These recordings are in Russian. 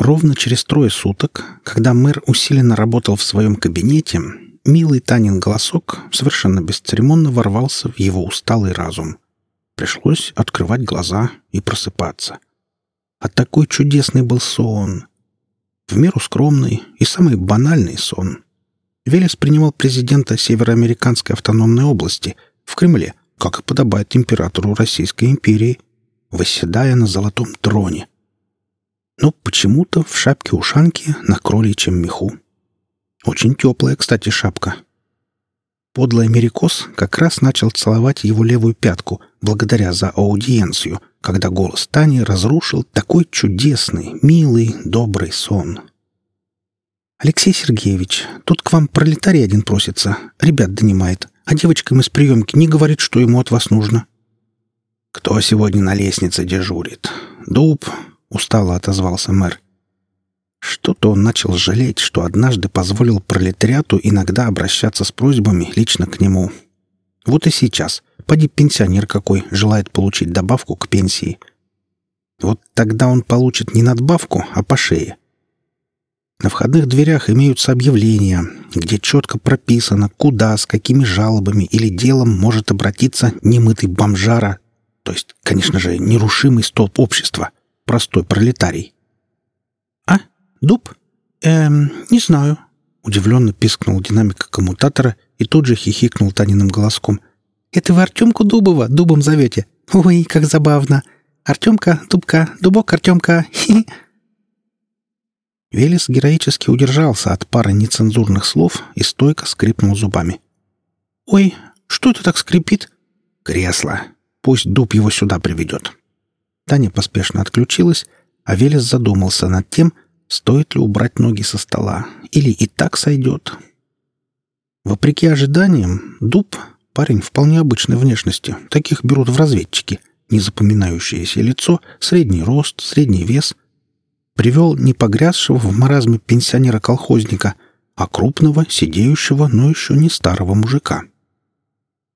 Ровно через трое суток, когда мэр усиленно работал в своем кабинете, милый Танин голосок совершенно бесцеремонно ворвался в его усталый разум. Пришлось открывать глаза и просыпаться. А такой чудесный был сон. В меру скромный и самый банальный сон. Велес принимал президента Североамериканской автономной области в Кремле, как и подобает императору Российской империи, восседая на золотом троне. Но почему-то в шапке-ушанке на кроличьем меху. Очень теплая, кстати, шапка. Подлый америкос как раз начал целовать его левую пятку, благодаря за аудиенцию, когда голос Тани разрушил такой чудесный, милый, добрый сон. «Алексей Сергеевич, тут к вам пролетарий один просится, ребят донимает, а девочкам из приемки не говорит, что ему от вас нужно». «Кто сегодня на лестнице дежурит? Дуб?» — устало отозвался мэр. Что-то он начал жалеть, что однажды позволил пролетариату иногда обращаться с просьбами лично к нему. Вот и сейчас. Поди пенсионер какой желает получить добавку к пенсии. Вот тогда он получит не надбавку, а по шее. На входных дверях имеются объявления, где четко прописано, куда, с какими жалобами или делом может обратиться немытый бомжара, то есть, конечно же, нерушимый столб общества, простой пролетарий. «Дуб? Эм, не знаю». Удивленно пискнул динамика коммутатора и тут же хихикнул Таниным голоском. «Это вы Артемку Дубова дубом зовете? Ой, как забавно! Артемка, Дубка, Дубок, Артемка! Хи!» Велес героически удержался от пары нецензурных слов и стойко скрипнул зубами. «Ой, что это так скрипит?» «Кресло. Пусть дуб его сюда приведет». Таня поспешно отключилась, а Велес задумался над тем, Стоит ли убрать ноги со стола? Или и так сойдет? Вопреки ожиданиям, Дуб — парень вполне обычной внешности. Таких берут в разведчики. Незапоминающееся лицо, средний рост, средний вес. Привел не погрязшего в маразме пенсионера-колхозника, а крупного, сидеющего, но еще не старого мужика.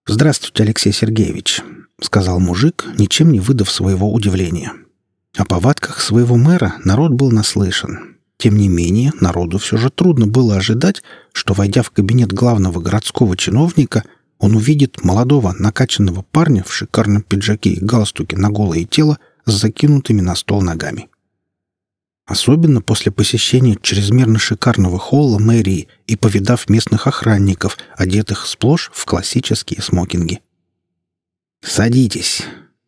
«Здравствуйте, Алексей Сергеевич», — сказал мужик, ничем не выдав своего удивления. — о повадках своего мэра народ был наслышан. Тем не менее, народу все же трудно было ожидать, что, войдя в кабинет главного городского чиновника, он увидит молодого накачанного парня в шикарном пиджаке и галстуке на голое тело с закинутыми на стол ногами. Особенно после посещения чрезмерно шикарного холла мэрии и повидав местных охранников, одетых сплошь в классические смокинги. «Садитесь»,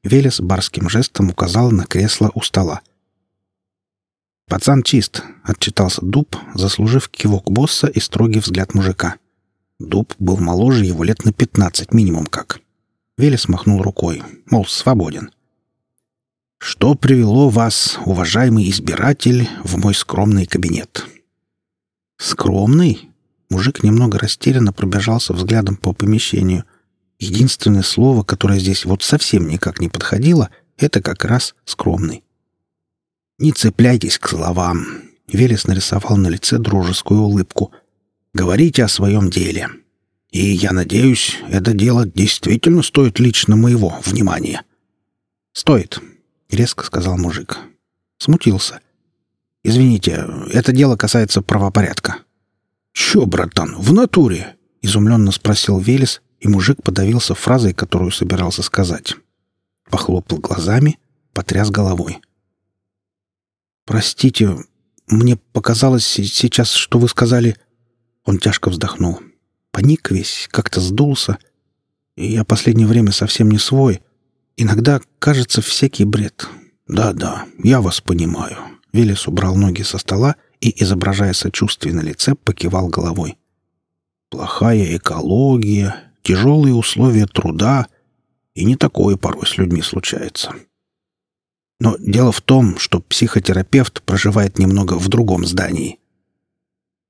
Велес барским жестом указал на кресло у стола. «Пацан чист», — отчитался Дуб, заслужив кивок босса и строгий взгляд мужика. Дуб был моложе его лет на пятнадцать минимум как. Велес махнул рукой, мол, свободен. «Что привело вас, уважаемый избиратель, в мой скромный кабинет?» «Скромный?» Мужик немного растерянно пробежался взглядом по помещению — Единственное слово, которое здесь вот совсем никак не подходило, это как раз «скромный». «Не цепляйтесь к словам», — Велес нарисовал на лице дружескую улыбку. «Говорите о своем деле. И, я надеюсь, это дело действительно стоит лично моего внимания». «Стоит», — резко сказал мужик. Смутился. «Извините, это дело касается правопорядка». «Чё, братан, в натуре?» — изумленно спросил Велес и мужик подавился фразой, которую собирался сказать. Похлопал глазами, потряс головой. «Простите, мне показалось сейчас, что вы сказали...» Он тяжко вздохнул. Паник весь, как-то сдулся. И я последнее время совсем не свой. Иногда кажется всякий бред. «Да-да, я вас понимаю». Велес убрал ноги со стола и, изображая сочувствие на лице, покивал головой. «Плохая экология, тяжелые условия труда, и не такое порой с людьми случается. Но дело в том, что психотерапевт проживает немного в другом здании.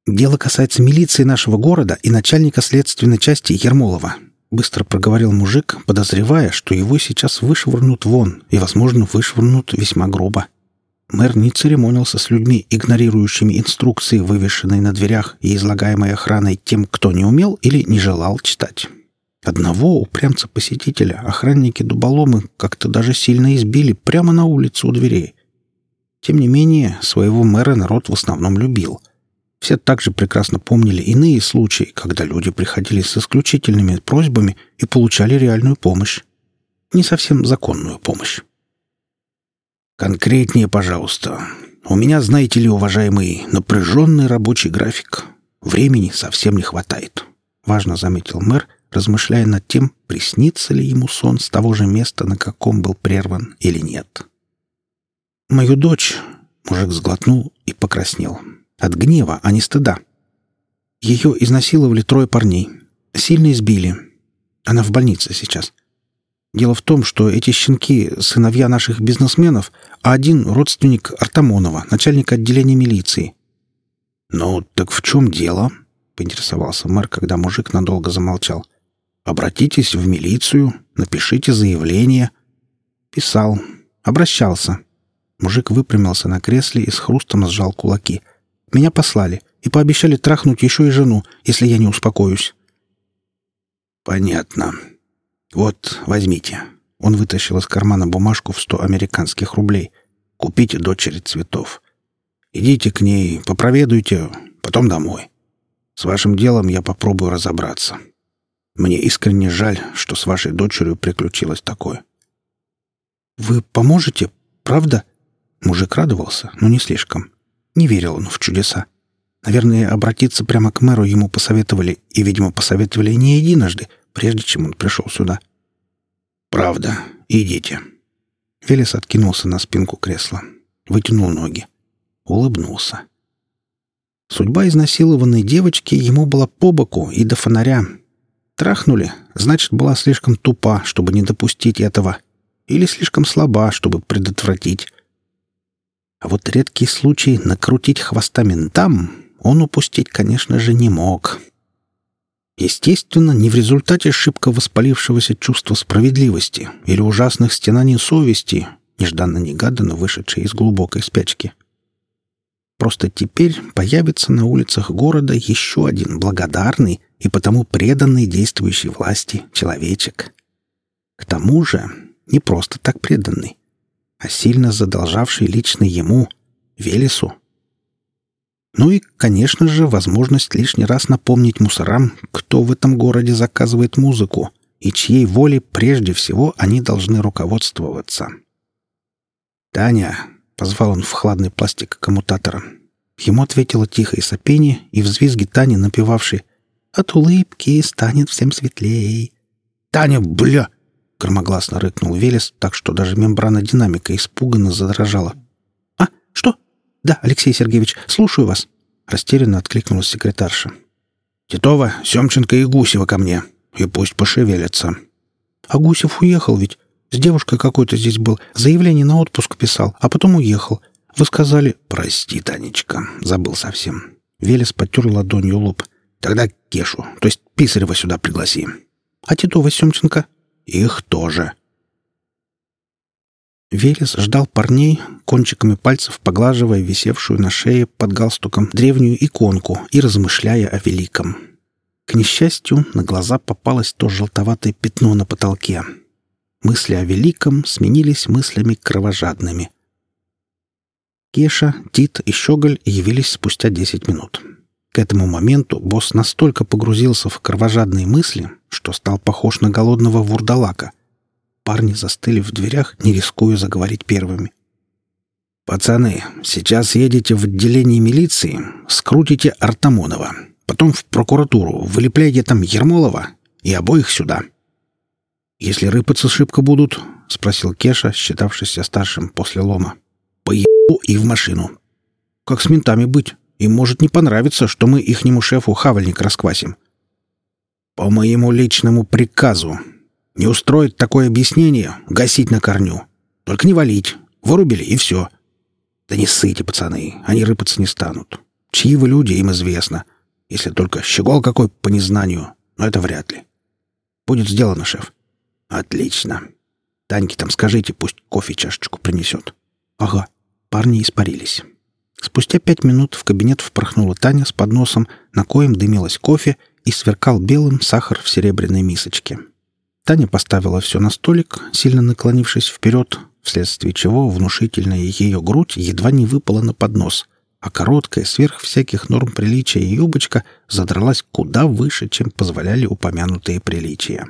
«Дело касается милиции нашего города и начальника следственной части Ермолова», — быстро проговорил мужик, подозревая, что его сейчас вышвырнут вон и, возможно, вышвырнут весьма грубо. Мэр не церемонился с людьми, игнорирующими инструкции, вывешенные на дверях и излагаемые охраной тем, кто не умел или не желал читать. Одного упрямца-посетителя охранники дуболомы как-то даже сильно избили прямо на улице у дверей. Тем не менее, своего мэра народ в основном любил. Все также прекрасно помнили иные случаи, когда люди приходили с исключительными просьбами и получали реальную помощь. Не совсем законную помощь. «Конкретнее, пожалуйста. У меня, знаете ли, уважаемый, напряженный рабочий график. Времени совсем не хватает», — важно заметил мэр, размышляя над тем, приснится ли ему сон с того же места, на каком был прерван, или нет. «Мою дочь...» — мужик сглотнул и покраснел. От гнева, а не стыда. Ее изнасиловали трое парней. Сильно избили. Она в больнице сейчас. Дело в том, что эти щенки — сыновья наших бизнесменов, а один — родственник Артамонова, начальник отделения милиции. «Ну, так в чем дело?» — поинтересовался мэр, когда мужик надолго замолчал. «Обратитесь в милицию, напишите заявление». Писал. Обращался. Мужик выпрямился на кресле и с хрустом сжал кулаки. «Меня послали и пообещали трахнуть еще и жену, если я не успокоюсь». «Понятно. Вот, возьмите». Он вытащил из кармана бумажку в сто американских рублей. «Купите дочери цветов. Идите к ней, попроведуйте, потом домой. С вашим делом я попробую разобраться. Мне искренне жаль, что с вашей дочерью приключилось такое». «Вы поможете? Правда?» Мужик радовался, но не слишком. Не верил он в чудеса. Наверное, обратиться прямо к мэру ему посоветовали, и, видимо, посоветовали не единожды, прежде чем он пришел сюда. «Правда. Идите». Велес откинулся на спинку кресла, вытянул ноги, улыбнулся. Судьба изнасилованной девочки ему была по боку и до фонаря. Трахнули, значит, была слишком тупа, чтобы не допустить этого, или слишком слаба, чтобы предотвратить. А вот редкий случай накрутить хвоста ментам он упустить, конечно же, не мог. Естественно, не в результате шибко воспалившегося чувства справедливости или ужасных стенаний совести, нежданно-негаданно вышедшей из глубокой спячки. Просто теперь появится на улицах города еще один благодарный и потому преданный действующей власти человечек. К тому же не просто так преданный, а сильно задолжавший лично ему, Велесу. Ну и, конечно же, возможность лишний раз напомнить мусорам, кто в этом городе заказывает музыку и чьей волей прежде всего они должны руководствоваться. «Таня!» — позвал он в хладный пластик коммутатора. Ему ответило тихое сопение и взвизги Тани, напевавшей «От улыбки станет всем светлей». «Таня, бля!» — громогласно рыкнул Велес, так что даже мембрана динамика испуганно задрожала. «А, что? Да, Алексей Сергеевич, слушаю вас», — растерянно откликнулась секретарша. «Титова, Семченко и Гусева ко мне, и пусть пошевелятся». «А Гусев уехал ведь. С девушкой какой-то здесь был, заявление на отпуск писал, а потом уехал. Вы сказали...» «Прости, Танечка, забыл совсем». Велес потер ладонью лоб. «Тогда Кешу, то есть Писарева сюда пригласи». «А Титова Семченко?» Их тоже. Велес ждал парней, кончиками пальцев поглаживая висевшую на шее под галстуком древнюю иконку и размышляя о великом. К несчастью, на глаза попалось то желтоватое пятно на потолке. Мысли о великом сменились мыслями кровожадными. Кеша, Тит и Щеголь явились спустя десять минут. К этому моменту босс настолько погрузился в кровожадные мысли, что стал похож на голодного вурдалака. Парни застыли в дверях, не рискуя заговорить первыми. «Пацаны, сейчас едете в отделение милиции, скрутите Артамонова, потом в прокуратуру, вылепляйте там Ермолова и обоих сюда». «Если рыпаться шибко будут?» — спросил Кеша, считавшийся старшим после лома. «Поебу и в машину». «Как с ментами быть?» Им может не понравиться, что мы ихнему шефу хавальник расквасим. По моему личному приказу. Не устроить такое объяснение — гасить на корню. Только не валить. Вырубили, и все. Да не ссыте, пацаны, они рыпаться не станут. Чьи вы люди, им известно. Если только щегол какой по незнанию, но это вряд ли. Будет сделано, шеф. Отлично. Таньке там скажите, пусть кофе чашечку принесет. Ага. Парни испарились. Спустя пять минут в кабинет впорхнула Таня с подносом, на коем дымилась кофе и сверкал белым сахар в серебряной мисочке. Таня поставила все на столик, сильно наклонившись вперед, вследствие чего внушительная ее грудь едва не выпала на поднос, а короткая, сверх всяких норм приличия юбочка задралась куда выше, чем позволяли упомянутые приличия.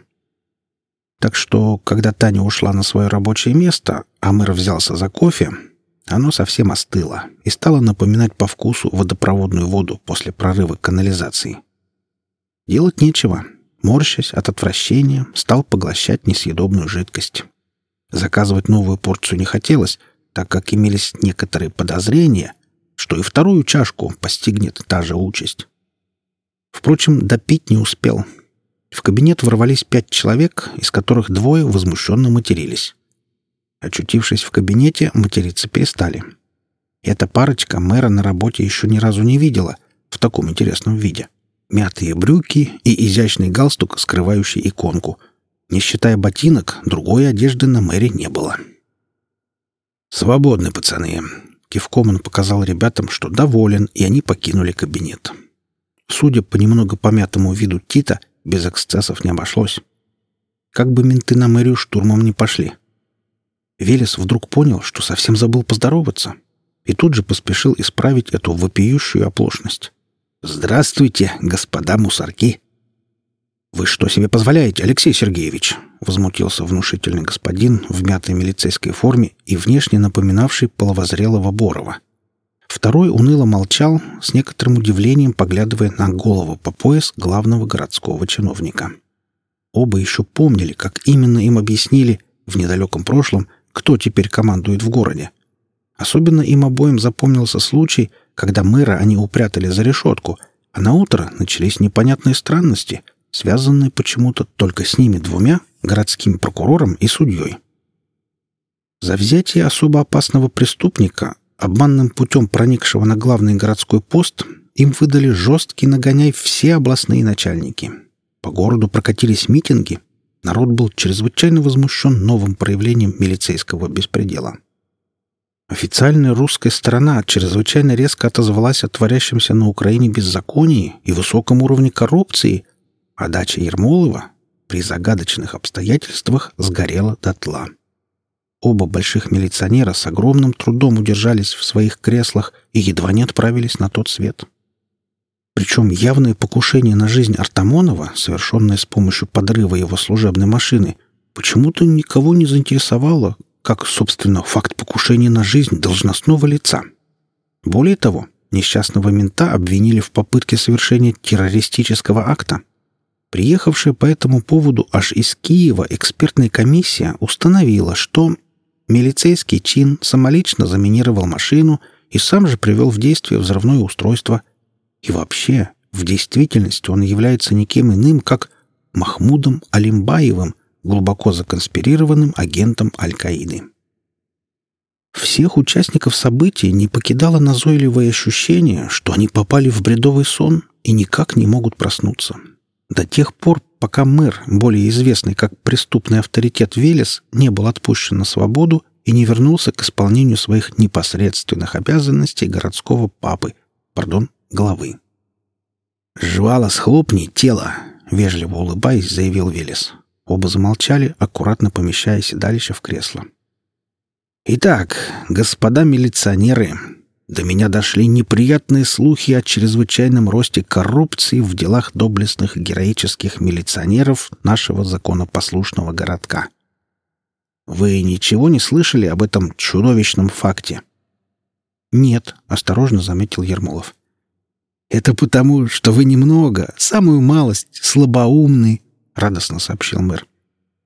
Так что, когда Таня ушла на свое рабочее место, а мэр взялся за кофе, оно совсем остыло и стало напоминать по вкусу водопроводную воду после прорыва канализации. Делать нечего. Морщась от отвращения, стал поглощать несъедобную жидкость. Заказывать новую порцию не хотелось, так как имелись некоторые подозрения, что и вторую чашку постигнет та же участь. Впрочем, допить не успел. В кабинет ворвались пять человек, из которых двое возмущенно матерились. Очутившись в кабинете, материться перестали. Эта парочка мэра на работе еще ни разу не видела в таком интересном виде. Мятые брюки и изящный галстук, скрывающий иконку. Не считая ботинок, другой одежды на мэре не было. «Свободны, пацаны!» Кивком он показал ребятам, что доволен, и они покинули кабинет. Судя по немного помятому виду Тита, без эксцессов не обошлось. Как бы менты на мэрию штурмом не пошли — Велес вдруг понял, что совсем забыл поздороваться, и тут же поспешил исправить эту вопиющую оплошность. «Здравствуйте, господа мусорки!» «Вы что себе позволяете, Алексей Сергеевич?» — возмутился внушительный господин в мятой милицейской форме и внешне напоминавший половозрелого Борова. Второй уныло молчал, с некоторым удивлением поглядывая на голову по пояс главного городского чиновника. Оба еще помнили, как именно им объяснили в недалеком прошлом, кто теперь командует в городе. Особенно им обоим запомнился случай, когда мэра они упрятали за решетку, а на утро начались непонятные странности, связанные почему-то только с ними двумя, городским прокурором и судьей. За взятие особо опасного преступника, обманным путем проникшего на главный городской пост, им выдали жесткий нагоняй все областные начальники. По городу прокатились митинги, Народ был чрезвычайно возмущен новым проявлением милицейского беспредела. Официальная русская сторона чрезвычайно резко отозвалась о творящемся на Украине беззаконии и высоком уровне коррупции, а дача Ермолова при загадочных обстоятельствах сгорела дотла. Оба больших милиционера с огромным трудом удержались в своих креслах и едва не отправились на тот свет. Причем явное покушение на жизнь Артамонова, совершенное с помощью подрыва его служебной машины, почему-то никого не заинтересовало, как, собственно, факт покушения на жизнь должностного лица. Более того, несчастного мента обвинили в попытке совершения террористического акта. Приехавшая по этому поводу аж из Киева экспертная комиссия установила, что милицейский чин самолично заминировал машину и сам же привел в действие взрывное устройство – и вообще, в действительности он является никем иным, как Махмудом Алимбаевым, глубоко законспирированным агентом Аль-Каиды. Всех участников событий не покидало назойливое ощущение, что они попали в бредовый сон и никак не могут проснуться. До тех пор, пока мэр, более известный как преступный авторитет Велес, не был отпущен на свободу и не вернулся к исполнению своих непосредственных обязанностей городского папы, пардон, головы. «Жвала, схлопни тело!» — вежливо улыбаясь, заявил Велес. Оба замолчали, аккуратно помещаясь дальше в кресло. «Итак, господа милиционеры, до меня дошли неприятные слухи о чрезвычайном росте коррупции в делах доблестных героических милиционеров нашего законопослушного городка. Вы ничего не слышали об этом чудовищном факте?» «Нет», — осторожно заметил Ермолов. «Это потому, что вы немного, самую малость, слабоумный», — радостно сообщил мэр.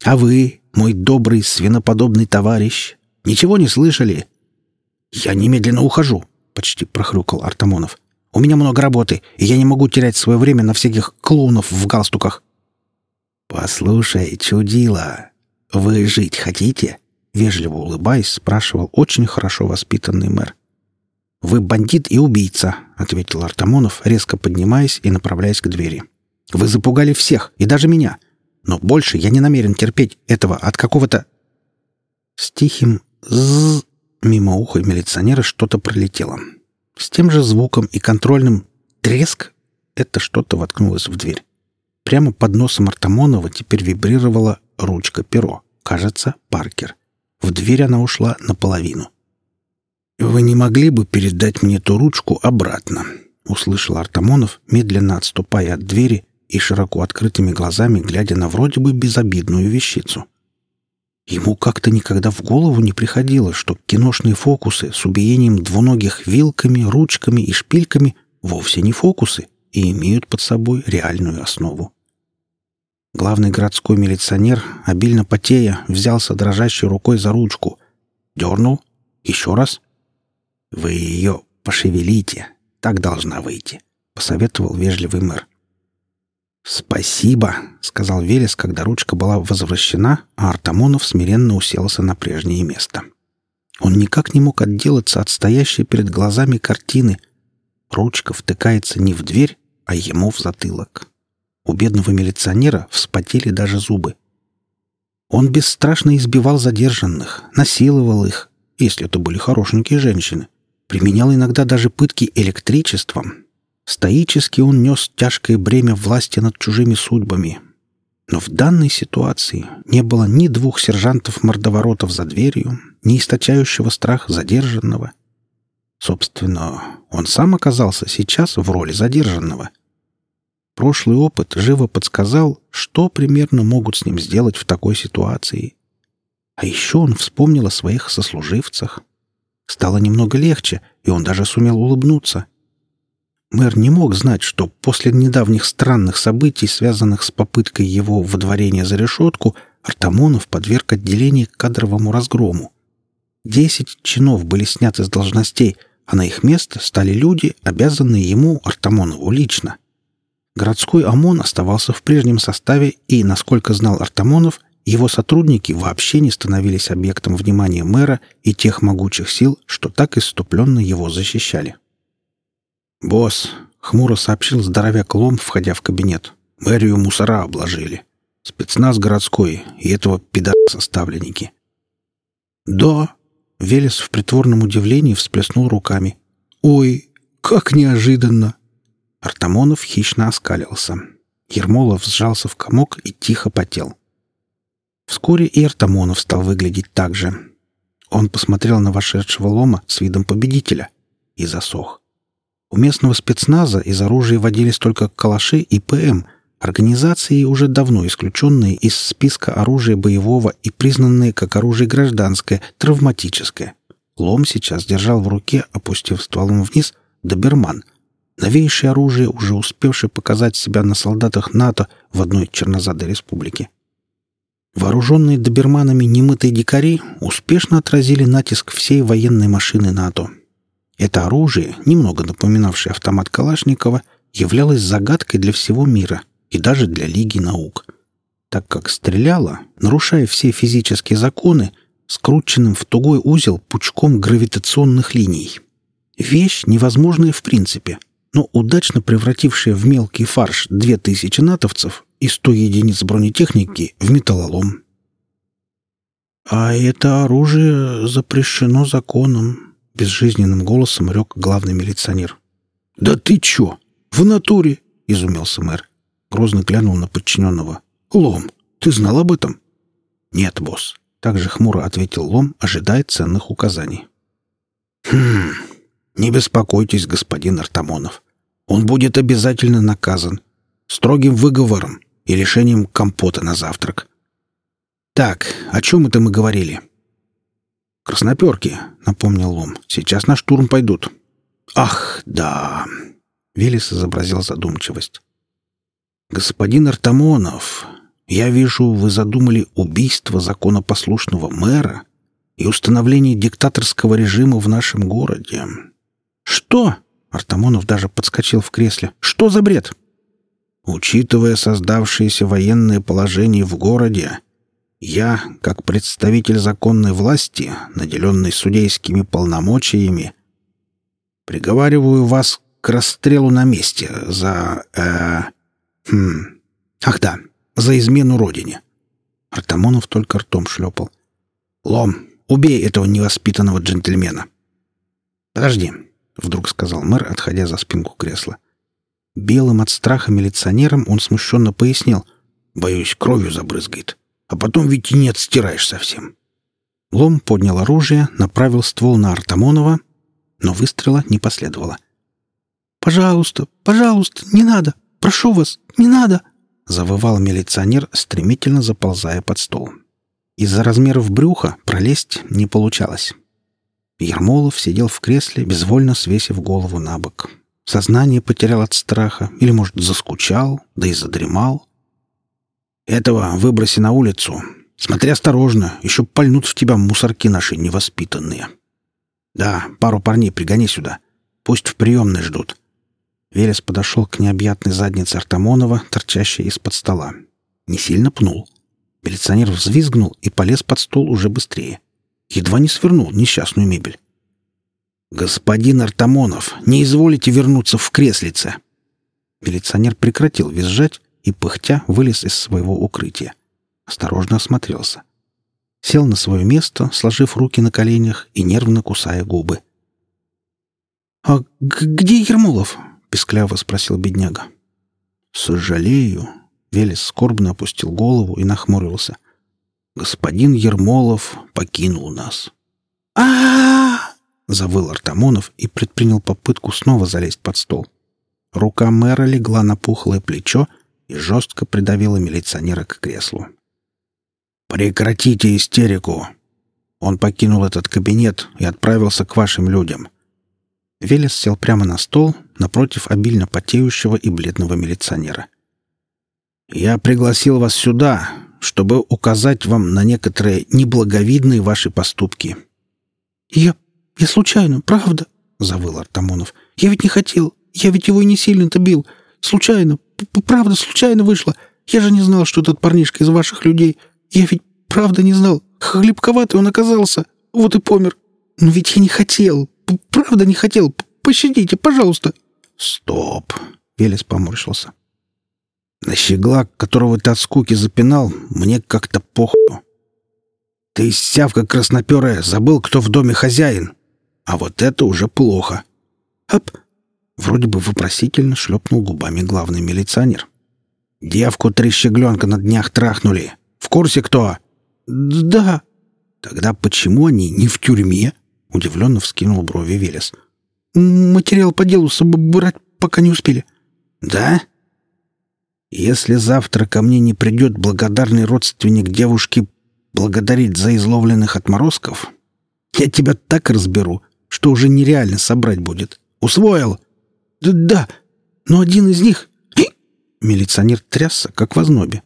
«А вы, мой добрый свиноподобный товарищ, ничего не слышали?» «Я немедленно ухожу», — почти прохрюкал Артамонов. «У меня много работы, и я не могу терять свое время на всяких клоунов в галстуках». «Послушай, чудила, вы жить хотите?» Вежливо улыбаясь, спрашивал очень хорошо воспитанный мэр. «Вы бандит и убийца», — ответил Артамонов, резко поднимаясь и направляясь к двери. «Вы запугали всех, и даже меня. Но больше я не намерен терпеть этого от какого-то...» С тихим «ззз» мимо уха милиционера что-то пролетело. С тем же звуком и контрольным «треск» это что-то воткнулось в дверь. Прямо под носом Артамонова теперь вибрировала ручка-перо. Кажется, Паркер. В дверь она ушла наполовину. «Вы не могли бы передать мне ту ручку обратно?» — услышал Артамонов, медленно отступая от двери и широко открытыми глазами глядя на вроде бы безобидную вещицу. Ему как-то никогда в голову не приходило, что киношные фокусы с убиением двуногих вилками, ручками и шпильками вовсе не фокусы и имеют под собой реальную основу. Главный городской милиционер, обильно потея, взялся дрожащей рукой за ручку. Дернул. Еще раз. «Вы ее пошевелите. Так должна выйти», — посоветовал вежливый мэр. «Спасибо», — сказал Велес, когда ручка была возвращена, а Артамонов смиренно уселся на прежнее место. Он никак не мог отделаться от стоящей перед глазами картины. Ручка втыкается не в дверь, а ему в затылок. У бедного милиционера вспотели даже зубы. Он бесстрашно избивал задержанных, насиловал их, если это были хорошенькие женщины, применял иногда даже пытки электричеством, Стоически он нес тяжкое бремя власти над чужими судьбами. Но в данной ситуации не было ни двух сержантов-мордоворотов за дверью, ни источающего страх задержанного. Собственно, он сам оказался сейчас в роли задержанного. Прошлый опыт живо подсказал, что примерно могут с ним сделать в такой ситуации. А еще он вспомнил о своих сослуживцах. Стало немного легче, и он даже сумел улыбнуться — Мэр не мог знать, что после недавних странных событий, связанных с попыткой его водворения за решетку, Артамонов подверг отделение кадровому разгрому. Десять чинов были сняты с должностей, а на их место стали люди, обязанные ему, Артамонову, лично. Городской ОМОН оставался в прежнем составе, и, насколько знал Артамонов, его сотрудники вообще не становились объектом внимания мэра и тех могучих сил, что так иступленно его защищали. «Босс», — хмуро сообщил здоровяк Лом, входя в кабинет. «Мэрию мусора обложили. Спецназ городской и этого пидораса ставленники». «Да», — Велес в притворном удивлении всплеснул руками. «Ой, как неожиданно!» Артамонов хищно оскалился. Ермолов сжался в комок и тихо потел. Вскоре и Артамонов стал выглядеть так же. Он посмотрел на вошедшего Лома с видом победителя и засох. У местного спецназа из оружия водились только калаши и ПМ, организации, уже давно исключенные из списка оружия боевого и признанные как оружие гражданское, травматическое. Лом сейчас держал в руке, опустив стволом вниз, доберман. Новейшее оружие, уже успевшее показать себя на солдатах НАТО в одной чернозадой республике. Вооруженные доберманами немытые дикари успешно отразили натиск всей военной машины НАТО, это оружие, немного напоминавшее автомат Калашникова, являлось загадкой для всего мира и даже для Лиги наук, так как стреляло, нарушая все физические законы, скрученным в тугой узел пучком гравитационных линий. Вещь невозможная в принципе, но удачно превратившая в мелкий фарш две тысячи натовцев и сто единиц бронетехники в металлолом. «А это оружие запрещено законом», — безжизненным голосом рёк главный милиционер. «Да ты чё? В натуре!» — изумился мэр. Грозно глянул на подчиненного. «Лом, ты знал об этом?» «Нет, босс», — также хмуро ответил Лом, ожидая ценных указаний. «Хм, не беспокойтесь, господин Артамонов. Он будет обязательно наказан. Строгим выговором и лишением компота на завтрак. Так, о чем это мы говорили?» «Красноперки», — напомнил Лом. «Сейчас на штурм пойдут». «Ах, да!» — Велес изобразил задумчивость. «Господин Артамонов, я вижу, вы задумали убийство законопослушного мэра и установление диктаторского режима в нашем городе». «Что?» — Артамонов даже подскочил в кресле. «Что за бред?» «Учитывая создавшееся военное положение в городе, я, как представитель законной власти, наделенный судейскими полномочиями, приговариваю вас к расстрелу на месте за... Э, хм, ах да, за измену родине. Артамонов только ртом шлепал. «Лом, убей этого невоспитанного джентльмена!» «Подожди», — вдруг сказал мэр, отходя за спинку кресла. Белым от страха милиционером он смущенно пояснил. «Боюсь, кровью забрызгает. А потом ведь и не отстираешь совсем. Лом поднял оружие, направил ствол на Артамонова, но выстрела не последовало. «Пожалуйста, пожалуйста, не надо! Прошу вас, не надо!» — завывал милиционер, стремительно заползая под стол. Из-за размеров брюха пролезть не получалось. Ермолов сидел в кресле, безвольно свесив голову на бок. Сознание потерял от страха или, может, заскучал, да и задремал. «Этого выброси на улицу. Смотри осторожно, еще пальнут в тебя мусорки наши невоспитанные. Да, пару парней пригони сюда. Пусть в приемной ждут». Велес подошел к необъятной заднице Артамонова, торчащей из-под стола. Не сильно пнул. Милиционер взвизгнул и полез под стол уже быстрее. Едва не свернул несчастную мебель. «Господин Артамонов, не изволите вернуться в креслице!» Милиционер прекратил визжать и, пыхтя, вылез из своего укрытия. Осторожно осмотрелся. Сел на свое место, сложив руки на коленях и нервно кусая губы. «А где Ермолов?» — пескляво спросил бедняга. «Сожалею». Велес скорбно опустил голову и нахмурился. «Господин Ермолов покинул нас». а, -а, -а завыл Артамонов и предпринял попытку снова залезть под стол. Рука мэра легла на пухлое плечо и жестко придавила милиционера к креслу. «Прекратите истерику!» Он покинул этот кабинет и отправился к вашим людям. Велес сел прямо на стол, напротив обильно потеющего и бледного милиционера. «Я пригласил вас сюда, чтобы указать вам на некоторые неблаговидные ваши поступки». «Я «Я случайно, правда?» — завыл Артамонов. «Я ведь не хотел. Я ведь его и не сильно-то бил. Случайно. Правда, случайно вышло. Я же не знал, что этот парнишка из ваших людей. Я ведь правда не знал. Хлебковатый он оказался. Вот и помер. Но ведь я не хотел. Правда не хотел. Пощадите, пожалуйста». «Стоп!» — Велес поморщился. «На щегла, которого ты от скуки запинал, мне как-то похуй. Ты, сявка красноперая, забыл, кто в доме хозяин. А вот это уже плохо. Ап! Вроде бы вопросительно шлепнул губами главный милиционер. Девку три щегленка на днях трахнули. В курсе кто? Да. Тогда почему они не в тюрьме? Удивленно вскинул брови Велес. Материал по делу собрать пока не успели. Да? Если завтра ко мне не придет благодарный родственник девушки благодарить за изловленных отморозков, я тебя так разберу, что уже нереально собрать будет. Усвоил? Да, да. но один из них... Милиционер трясся, как в ознобе.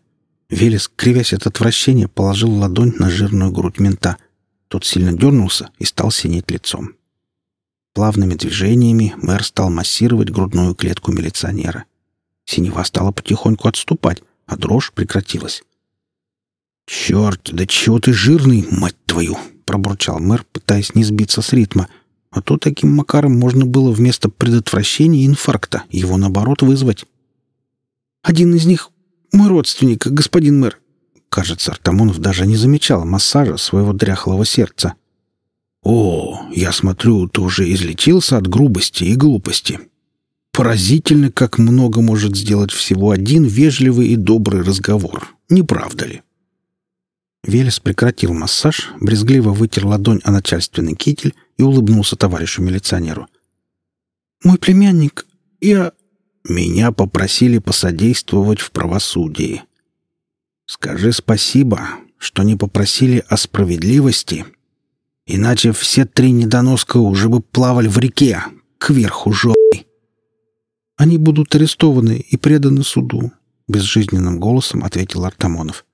Велес, кривясь от отвращения, положил ладонь на жирную грудь мента. Тот сильно дернулся и стал синеть лицом. Плавными движениями мэр стал массировать грудную клетку милиционера. Синева стала потихоньку отступать, а дрожь прекратилась. «Черт, да чего ты жирный, мать твою!» — пробурчал мэр, пытаясь не сбиться с ритма — а то таким макаром можно было вместо предотвращения инфаркта его, наоборот, вызвать. «Один из них — мой родственник, господин мэр». Кажется, Артамонов даже не замечал массажа своего дряхлого сердца. «О, я смотрю, ты уже излечился от грубости и глупости. Поразительно, как много может сделать всего один вежливый и добрый разговор, не правда ли?» Велес прекратил массаж, брезгливо вытер ладонь о начальственный китель и улыбнулся товарищу милиционеру. «Мой племянник, я...» «Меня попросили посодействовать в правосудии. Скажи спасибо, что не попросили о справедливости, иначе все три недоноска уже бы плавали в реке, кверху жопой». «Они будут арестованы и преданы суду», — безжизненным голосом ответил Артамонов.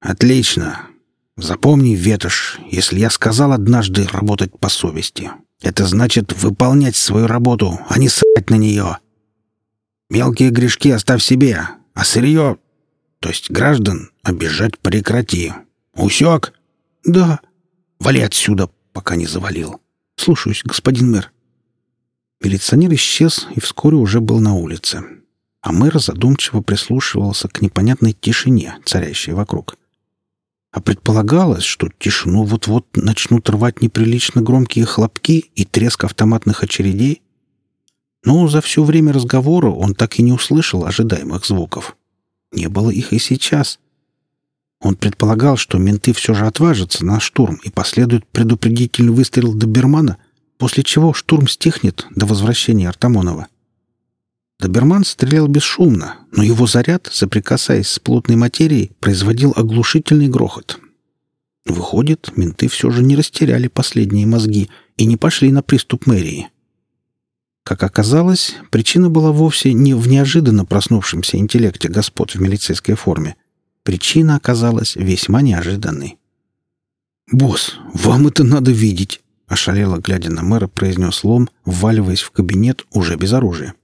«Отлично. Запомни, Ветошь, если я сказал однажды работать по совести, это значит выполнять свою работу, а не ссать на нее. Мелкие грешки оставь себе, а сырье, то есть граждан, обижать прекрати. Усек? Да. Вали отсюда, пока не завалил. Слушаюсь, господин мэр. Милиционер исчез и вскоре уже был на улице. А мэр задумчиво прислушивался к непонятной тишине, царящей вокруг. — а предполагалось, что тишину вот-вот начнут рвать неприлично громкие хлопки и треск автоматных очередей. Но за все время разговора он так и не услышал ожидаемых звуков. Не было их и сейчас. Он предполагал, что менты все же отважатся на штурм и последует предупредительный выстрел Добермана, после чего штурм стихнет до возвращения Артамонова. Доберман стрелял бесшумно, но его заряд, соприкасаясь с плотной материей, производил оглушительный грохот. Выходит, менты все же не растеряли последние мозги и не пошли на приступ мэрии. Как оказалось, причина была вовсе не в неожиданно проснувшемся интеллекте господ в милицейской форме. Причина оказалась весьма неожиданной. «Босс, вам это надо видеть!» — ошалело, глядя на мэра, произнес Лом, вваливаясь в кабинет уже без оружия.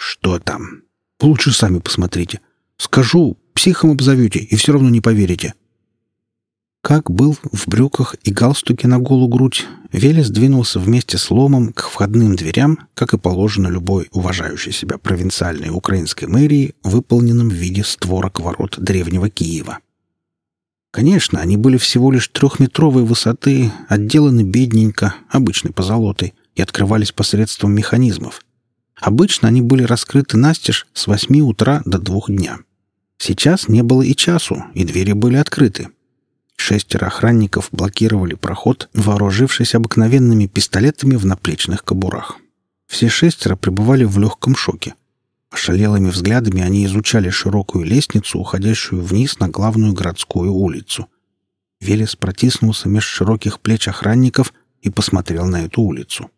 «Что там?» «Лучше сами посмотрите. Скажу, психом обзовете, и все равно не поверите». Как был в брюках и галстуке на голую грудь, Велес двинулся вместе с Ломом к входным дверям, как и положено любой уважающей себя провинциальной украинской мэрии, выполненным в виде створок ворот древнего Киева. Конечно, они были всего лишь трехметровой высоты, отделаны бедненько, обычной позолотой, и открывались посредством механизмов. Обычно они были раскрыты настежь с восьми утра до двух дня. Сейчас не было и часу, и двери были открыты. Шестеро охранников блокировали проход, вооружившись обыкновенными пистолетами в наплечных кобурах. Все шестеро пребывали в легком шоке. Ошалелыми взглядами они изучали широкую лестницу, уходящую вниз на главную городскую улицу. Велес протиснулся меж широких плеч охранников и посмотрел на эту улицу.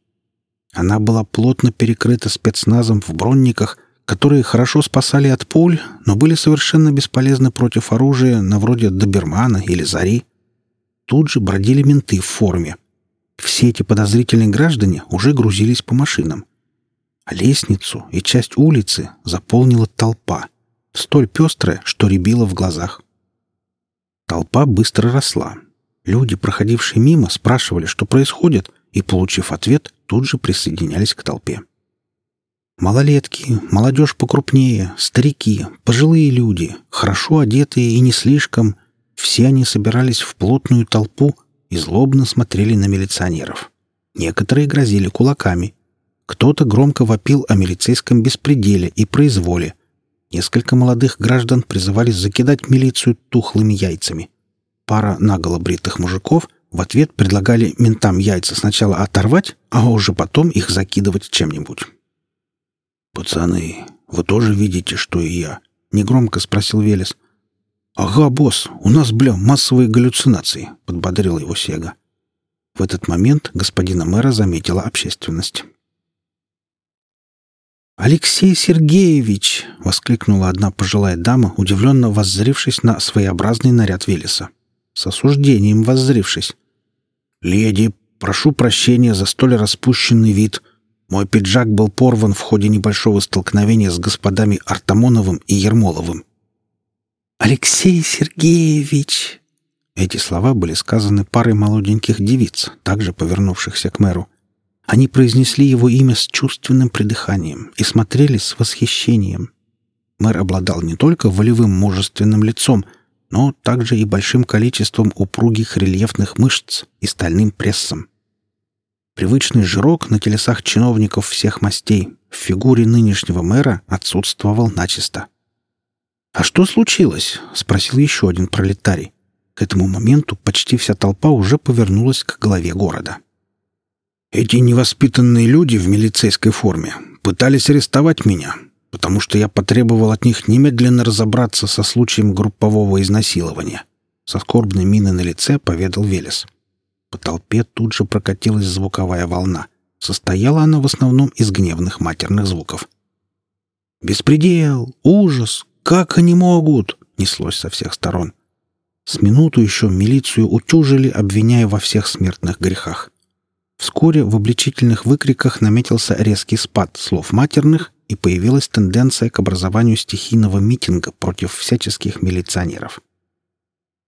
Она была плотно перекрыта спецназом в бронниках, которые хорошо спасали от пуль, но были совершенно бесполезны против оружия на вроде добермана или зари. Тут же бродили менты в форме. Все эти подозрительные граждане уже грузились по машинам. А лестницу и часть улицы заполнила толпа, столь пестрая, что рябила в глазах. Толпа быстро росла. Люди, проходившие мимо, спрашивали, что происходит, и, получив ответ, тут же присоединялись к толпе. Малолетки, молодежь покрупнее, старики, пожилые люди, хорошо одетые и не слишком, все они собирались в плотную толпу и злобно смотрели на милиционеров. Некоторые грозили кулаками. Кто-то громко вопил о милицейском беспределе и произволе. Несколько молодых граждан призывали закидать милицию тухлыми яйцами. Пара наголо бритых мужиков в ответ предлагали ментам яйца сначала оторвать, а уже потом их закидывать чем-нибудь. «Пацаны, вы тоже видите, что и я?» — негромко спросил Велес. «Ага, босс, у нас, бля, массовые галлюцинации», — подбодрил его Сега. В этот момент господина мэра заметила общественность. «Алексей Сергеевич!» — воскликнула одна пожилая дама, удивленно воззрившись на своеобразный наряд Велеса. С осуждением воззрившись. «Леди, прошу прощения за столь распущенный вид. Мой пиджак был порван в ходе небольшого столкновения с господами Артамоновым и Ермоловым. «Алексей Сергеевич!» Эти слова были сказаны парой молоденьких девиц, также повернувшихся к мэру. Они произнесли его имя с чувственным придыханием и смотрели с восхищением. Мэр обладал не только волевым мужественным лицом, но также и большим количеством упругих рельефных мышц и стальным прессом. Привычный жирок на телесах чиновников всех мастей в фигуре нынешнего мэра отсутствовал начисто. «А что случилось?» — спросил еще один пролетарий. К этому моменту почти вся толпа уже повернулась к главе города. «Эти невоспитанные люди в милицейской форме пытались арестовать меня, потому что я потребовал от них немедленно разобраться со случаем группового изнасилования», — со скорбной миной на лице поведал Велес. По толпе тут же прокатилась звуковая волна. Состояла она в основном из гневных матерных звуков. «Беспредел! Ужас! Как они могут?» — неслось со всех сторон. С минуту еще милицию утюжили, обвиняя во всех смертных грехах. Вскоре в обличительных выкриках наметился резкий спад слов матерных, и появилась тенденция к образованию стихийного митинга против всяческих милиционеров.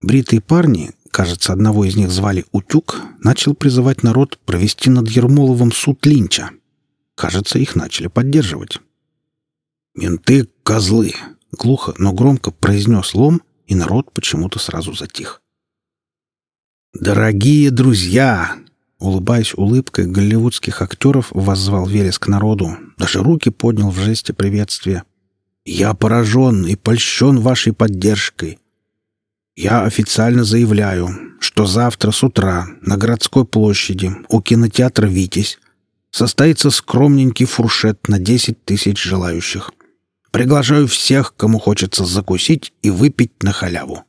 Бритые парни, кажется, одного из них звали Утюг, начал призывать народ провести над Ермоловым суд Линча. Кажется, их начали поддерживать. «Менты — козлы!» — глухо, но громко произнес Лом, и народ почему-то сразу затих. «Дорогие друзья!» Улыбаясь улыбкой голливудских актеров, воззвал Велес к народу, даже руки поднял в жесте приветствия. «Я поражен и польщен вашей поддержкой. Я официально заявляю, что завтра с утра на городской площади у кинотеатра «Витязь» состоится скромненький фуршет на 10 тысяч желающих. Приглашаю всех, кому хочется закусить и выпить на халяву.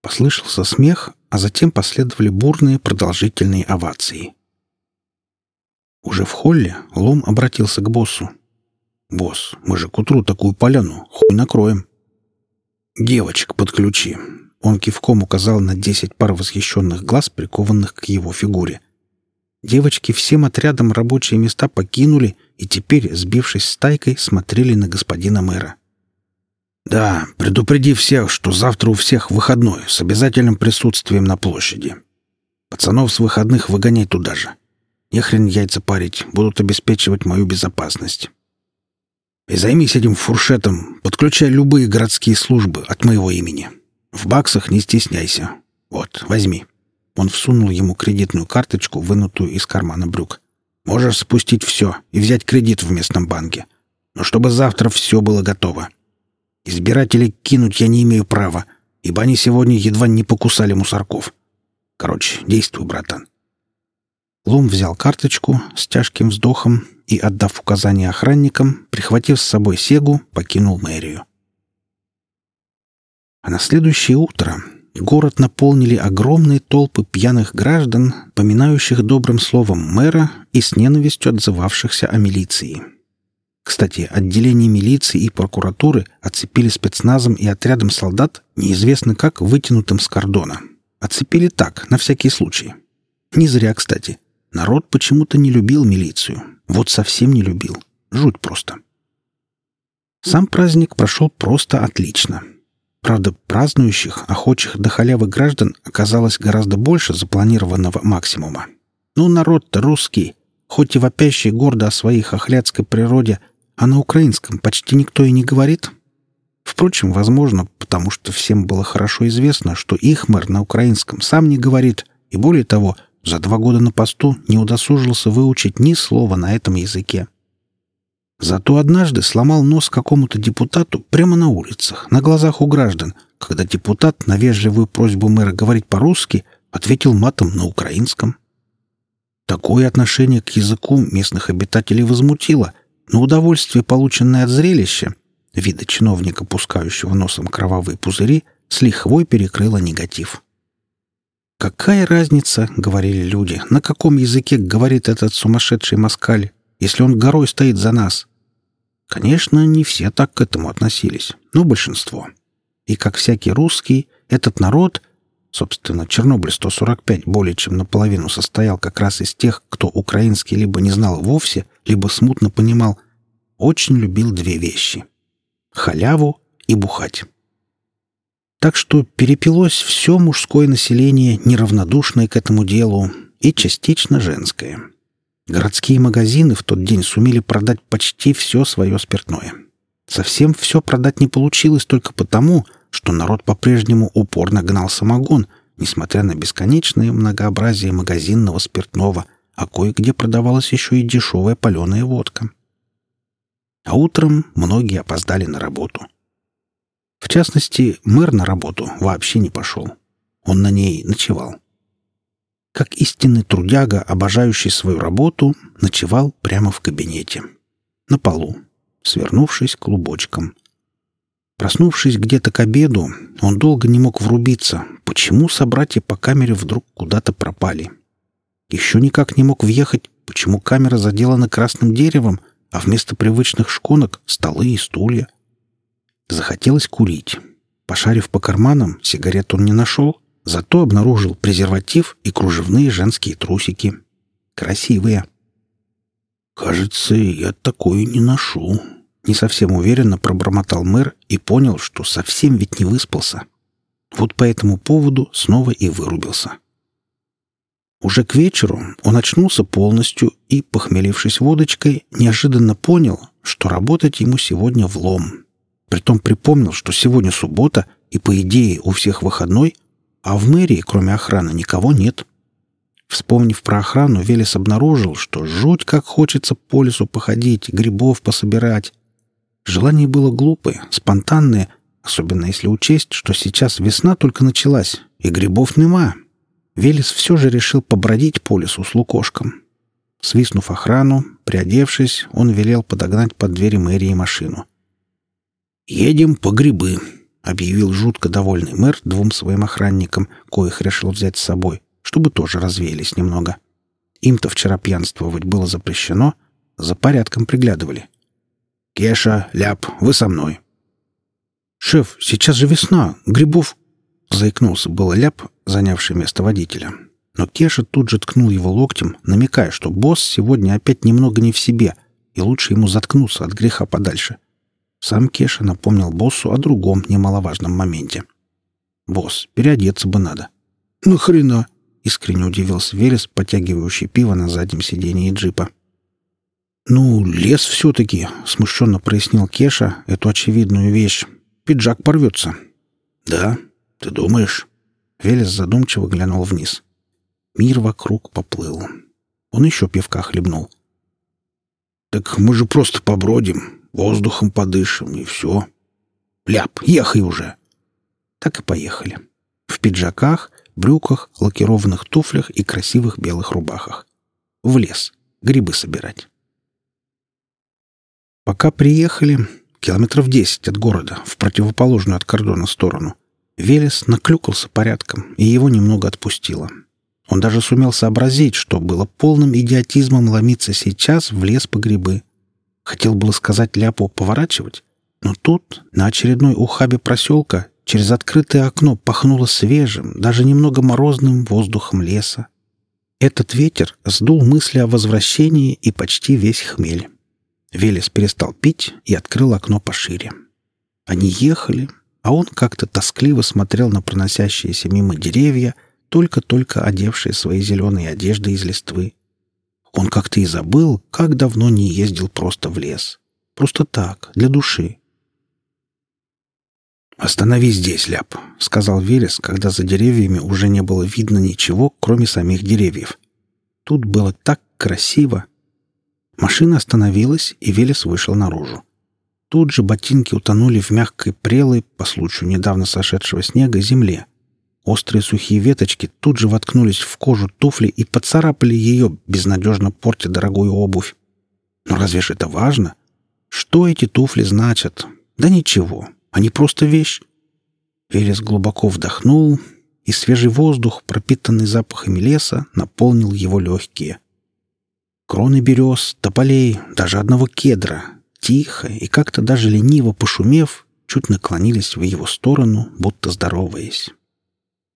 Послышался смех, а затем последовали бурные продолжительные овации. Уже в холле Лом обратился к боссу. «Босс, мы же к утру такую поляну хуй накроем». «Девочек подключи». Он кивком указал на десять пар восхищенных глаз, прикованных к его фигуре. Девочки всем отрядом рабочие места покинули и теперь, сбившись стайкой, смотрели на господина мэра. «Да, предупреди всех, что завтра у всех выходной с обязательным присутствием на площади. Пацанов с выходных выгоняй туда же. Нехрен яйца парить, будут обеспечивать мою безопасность. И займись этим фуршетом, подключай любые городские службы от моего имени. В баксах не стесняйся. Вот, возьми». Он всунул ему кредитную карточку, вынутую из кармана брюк. «Можешь спустить все и взять кредит в местном банке. Но чтобы завтра все было готово. Избирателей кинуть я не имею права, ибо они сегодня едва не покусали мусорков. Короче, действуй, братан». Лом взял карточку с тяжким вздохом и, отдав указания охранникам, прихватив с собой Сегу, покинул мэрию. А на следующее утро город наполнили огромные толпы пьяных граждан, поминающих добрым словом мэра и с ненавистью отзывавшихся о милиции. Кстати, отделение милиции и прокуратуры оцепили спецназом и отрядом солдат, неизвестно как, вытянутым с кордона. Оцепили так, на всякий случай. Не зря, кстати. Народ почему-то не любил милицию. Вот совсем не любил. Жуть просто. Сам праздник прошел просто отлично. Правда, празднующих, охочих до халявы граждан оказалось гораздо больше запланированного максимума. Ну, народ-то русский, хоть и вопящий гордо о своей хохлядской природе, а на украинском почти никто и не говорит. Впрочем, возможно, потому что всем было хорошо известно, что их мэр на украинском сам не говорит, и более того, за два года на посту не удосужился выучить ни слова на этом языке. Зато однажды сломал нос какому-то депутату прямо на улицах, на глазах у граждан, когда депутат на вежливую просьбу мэра говорить по-русски ответил матом на украинском. Такое отношение к языку местных обитателей возмутило, но удовольствие, полученное от зрелища, вида чиновника, пускающего носом кровавые пузыри, с лихвой перекрыло негатив. «Какая разница, — говорили люди, — на каком языке говорит этот сумасшедший москаль, если он горой стоит за нас? Конечно, не все так к этому относились, но большинство. И как всякий русский, этот народ, собственно, Чернобыль-145 более чем наполовину состоял как раз из тех, кто украинский либо не знал вовсе, либо смутно понимал, очень любил две вещи — халяву и бухать. Так что перепилось все мужское население, неравнодушное к этому делу, и частично женское — Городские магазины в тот день сумели продать почти все свое спиртное. Совсем все продать не получилось только потому, что народ по-прежнему упорно гнал самогон, несмотря на бесконечное многообразие магазинного спиртного, а кое-где продавалась еще и дешевая паленая водка. А утром многие опоздали на работу. В частности, мэр на работу вообще не пошел. Он на ней ночевал как истинный трудяга, обожающий свою работу, ночевал прямо в кабинете. На полу, свернувшись клубочком. Проснувшись где-то к обеду, он долго не мог врубиться, почему собратья по камере вдруг куда-то пропали. Еще никак не мог въехать, почему камера заделана красным деревом, а вместо привычных шконок — столы и стулья. Захотелось курить. Пошарив по карманам, сигарет он не нашел, Зато обнаружил презерватив и кружевные женские трусики. Красивые. «Кажется, я такое не ношу», — не совсем уверенно пробормотал мэр и понял, что совсем ведь не выспался. Вот по этому поводу снова и вырубился. Уже к вечеру он очнулся полностью и, похмелившись водочкой, неожиданно понял, что работать ему сегодня влом. Притом припомнил, что сегодня суббота, и, по идее, у всех выходной — а в мэрии, кроме охраны, никого нет. Вспомнив про охрану, Велес обнаружил, что жуть как хочется по лесу походить, грибов пособирать. Желание было глупое, спонтанное, особенно если учесть, что сейчас весна только началась, и грибов нема. Велес все же решил побродить по лесу с лукошком. Свистнув охрану, приодевшись, он велел подогнать под двери мэрии машину. «Едем по грибы», — объявил жутко довольный мэр двум своим охранникам, коих решил взять с собой, чтобы тоже развеялись немного. Им-то вчера пьянствовать было запрещено, за порядком приглядывали. «Кеша, Ляп, вы со мной». «Шеф, сейчас же весна, грибов...» Заикнулся было Ляп, занявший место водителя. Но Кеша тут же ткнул его локтем, намекая, что босс сегодня опять немного не в себе, и лучше ему заткнуться от греха подальше. Сам Кеша напомнил боссу о другом немаловажном моменте. «Босс, переодеться бы надо». «Нахрена?» — искренне удивился Велес, потягивающий пиво на заднем сидении джипа. «Ну, лес все-таки», — смущенно прояснил Кеша эту очевидную вещь. «Пиджак порвется». «Да? Ты думаешь?» Велес задумчиво глянул вниз. Мир вокруг поплыл. Он еще пивка хлебнул. «Так мы же просто побродим, воздухом подышим, и все. Ляп, ехай уже!» Так и поехали. В пиджаках, брюках, лакированных туфлях и красивых белых рубахах. В лес. Грибы собирать. Пока приехали, километров десять от города, в противоположную от кордона сторону, Велес наклюкался порядком, и его немного отпустило. Он даже сумел сообразить, что было полным идиотизмом ломиться сейчас в лес по грибы. Хотел было сказать Ляпу поворачивать, но тут, на очередной ухабе проселка, через открытое окно пахнуло свежим, даже немного морозным воздухом леса. Этот ветер сдул мысли о возвращении и почти весь хмель. Велес перестал пить и открыл окно пошире. Они ехали, а он как-то тоскливо смотрел на проносящиеся мимо деревья — только-только одевшие свои зеленые одежды из листвы. Он как-то и забыл, как давно не ездил просто в лес. Просто так, для души. «Останови здесь, Ляп», — сказал Велес, когда за деревьями уже не было видно ничего, кроме самих деревьев. Тут было так красиво. Машина остановилась, и Велес вышел наружу. Тут же ботинки утонули в мягкой прелой, по случаю недавно сошедшего снега, земле — Острые сухие веточки тут же воткнулись в кожу туфли и поцарапали ее, безнадежно портя дорогую обувь. Но разве ж это важно? Что эти туфли значат? Да ничего, они просто вещь. Велес глубоко вдохнул, и свежий воздух, пропитанный запахами леса, наполнил его легкие. Кроны берез, тополей, даже одного кедра, тихо и как-то даже лениво пошумев, чуть наклонились в его сторону, будто здороваясь.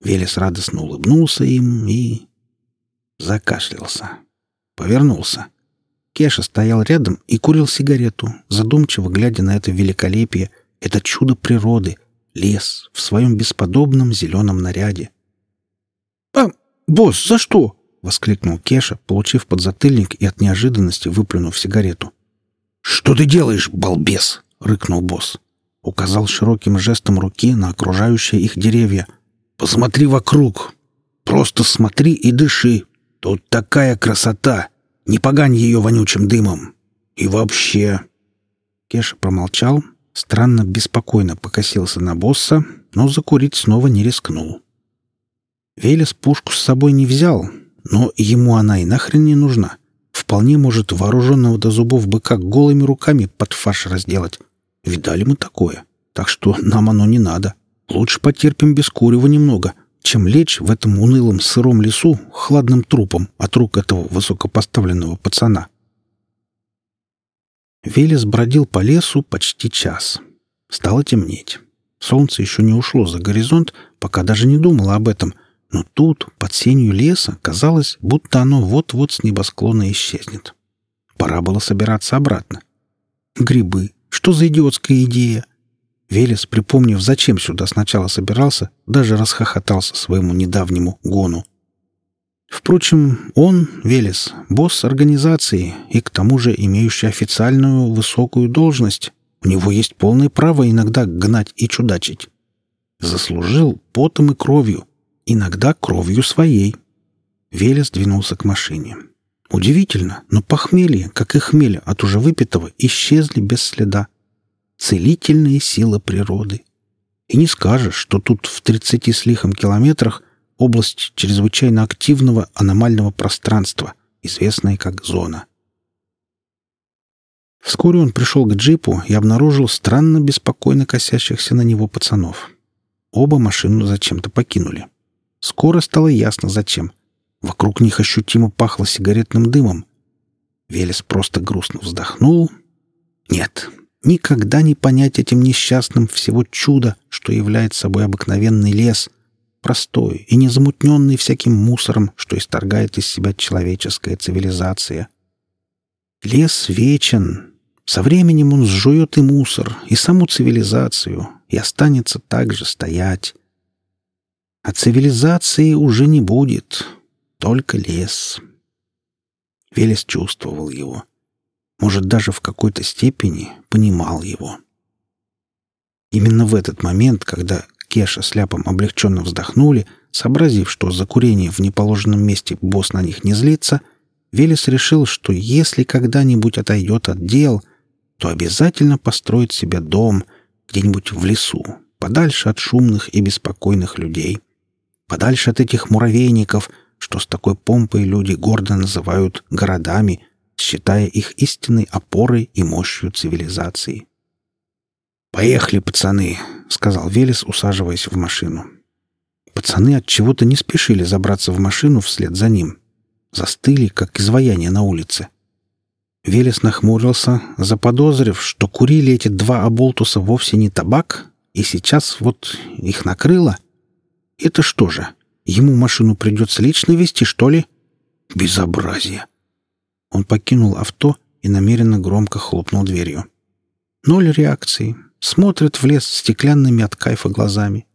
Велес радостно улыбнулся им и... закашлялся. Повернулся. Кеша стоял рядом и курил сигарету, задумчиво глядя на это великолепие, это чудо природы, лес в своем бесподобном зеленом наряде. «А, босс, за что?» — воскликнул Кеша, получив подзатыльник и от неожиданности выплюнув сигарету. «Что ты делаешь, балбес?» — рыкнул босс. Указал широким жестом руки на окружающие их деревья — Посмотри вокруг. Просто смотри и дыши. Тут такая красота. Не погань ее вонючим дымом. И вообще...» Кеша промолчал, странно беспокойно покосился на босса, но закурить снова не рискнул. Велес пушку с собой не взял, но ему она и нахрен не нужна. Вполне может вооруженного до зубов быка голыми руками под фарш разделать. Видали мы такое, так что нам оно не надо. Лучше потерпим без курева немного, чем лечь в этом унылом сыром лесу хладным трупом от рук этого высокопоставленного пацана. Велес бродил по лесу почти час. Стало темнеть. Солнце еще не ушло за горизонт, пока даже не думало об этом, но тут, под сенью леса, казалось, будто оно вот-вот с небосклона исчезнет. Пора было собираться обратно. Грибы. Что за идиотская идея? Велес, припомнив, зачем сюда сначала собирался, даже расхохотался своему недавнему гону. Впрочем, он, Велес, босс организации и к тому же имеющий официальную высокую должность. У него есть полное право иногда гнать и чудачить. Заслужил потом и кровью, иногда кровью своей. Велес двинулся к машине. Удивительно, но похмелье, как и хмель от уже выпитого, исчезли без следа целительная сила природы. И не скажешь, что тут в 30 с лихом километрах область чрезвычайно активного аномального пространства, известная как зона. Вскоре он пришел к джипу и обнаружил странно беспокойно косящихся на него пацанов. Оба машину зачем-то покинули. Скоро стало ясно, зачем. Вокруг них ощутимо пахло сигаретным дымом. Велес просто грустно вздохнул. Нет, никогда не понять этим несчастным всего чуда, что является собой обыкновенный лес, простой и незамутненный всяким мусором, что исторгает из себя человеческая цивилизация. Лес вечен. Со временем он сжует и мусор, и саму цивилизацию, и останется так же стоять. А цивилизации уже не будет, только лес. Велес чувствовал его. Может, даже в какой-то степени понимал его. Именно в этот момент, когда Кеша с Ляпом облегченно вздохнули, сообразив, что за курение в неположенном месте босс на них не злится, Велес решил, что если когда-нибудь отойдет от дел, то обязательно построит себе дом где-нибудь в лесу, подальше от шумных и беспокойных людей — подальше от этих муравейников, что с такой помпой люди гордо называют городами, считая их истинной опорой и мощью цивилизации. «Поехали, пацаны», — сказал Велес, усаживаясь в машину. Пацаны от чего-то не спешили забраться в машину вслед за ним. Застыли, как изваяние на улице. Велес нахмурился, заподозрив, что курили эти два оболтуса вовсе не табак, и сейчас вот их накрыло — это что же, ему машину придется лично вести, что ли? Безобразие. Он покинул авто и намеренно громко хлопнул дверью. Ноль реакции. Смотрит в лес стеклянными от кайфа глазами.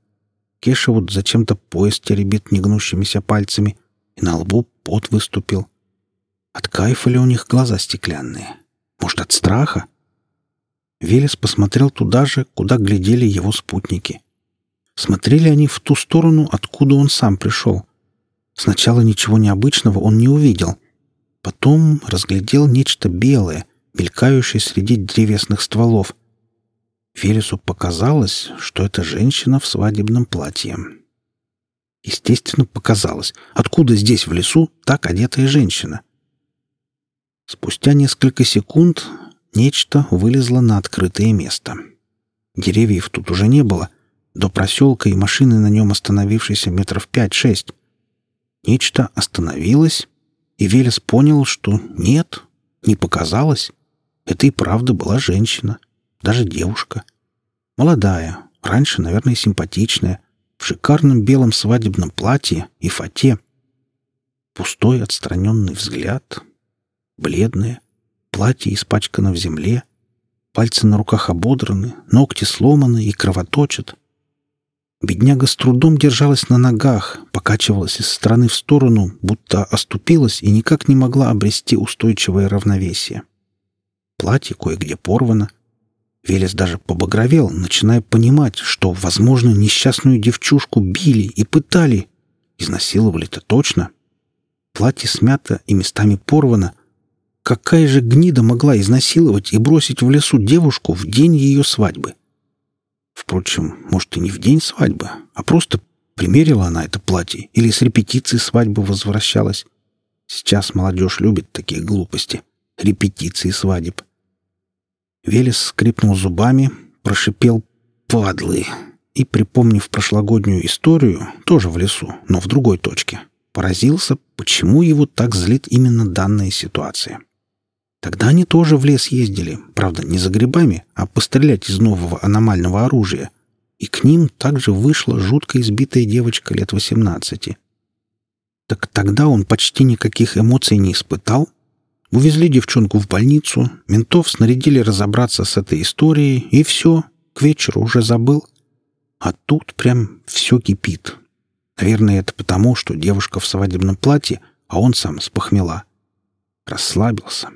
Кеша вот зачем-то пояс теребит негнущимися пальцами, и на лбу пот выступил. От кайфа ли у них глаза стеклянные? Может, от страха? Велес посмотрел туда же, куда глядели его спутники. Смотрели они в ту сторону, откуда он сам пришел. Сначала ничего необычного он не увидел. Потом разглядел нечто белое, мелькающее среди древесных стволов. Фересу показалось, что это женщина в свадебном платье. Естественно, показалось, откуда здесь в лесу так одетая женщина. Спустя несколько секунд нечто вылезло на открытое место. Деревьев тут уже не было, до проселка и машины на нем остановившейся метров пять-шесть. Нечто остановилось, и Велес понял, что нет, не показалось. Это и правда была женщина, даже девушка. Молодая, раньше, наверное, симпатичная, в шикарном белом свадебном платье и фате. Пустой отстраненный взгляд, бледное, платье испачкано в земле, пальцы на руках ободраны, ногти сломаны и кровоточат — Бедняга с трудом держалась на ногах, покачивалась из стороны в сторону, будто оступилась и никак не могла обрести устойчивое равновесие. Платье кое-где порвано. Велес даже побагровел, начиная понимать, что, возможно, несчастную девчушку били и пытали. Изнасиловали-то точно. Платье смято и местами порвано. Какая же гнида могла изнасиловать и бросить в лесу девушку в день ее свадьбы? — Впрочем, может, и не в день свадьбы, а просто примерила она это платье или с репетиции свадьбы возвращалась. Сейчас молодежь любит такие глупости. Репетиции свадеб. Велес скрипнул зубами, прошипел «падлы» и, припомнив прошлогоднюю историю, тоже в лесу, но в другой точке, поразился, почему его так злит именно данная ситуация. Тогда они тоже в лес ездили, правда, не за грибами, а пострелять из нового аномального оружия. И к ним также вышла жутко избитая девочка лет 18. Так тогда он почти никаких эмоций не испытал. Увезли девчонку в больницу, ментов снарядили разобраться с этой историей, и все, к вечеру уже забыл. А тут прям все кипит. Наверное, это потому, что девушка в свадебном платье, а он сам с похмела. Расслабился.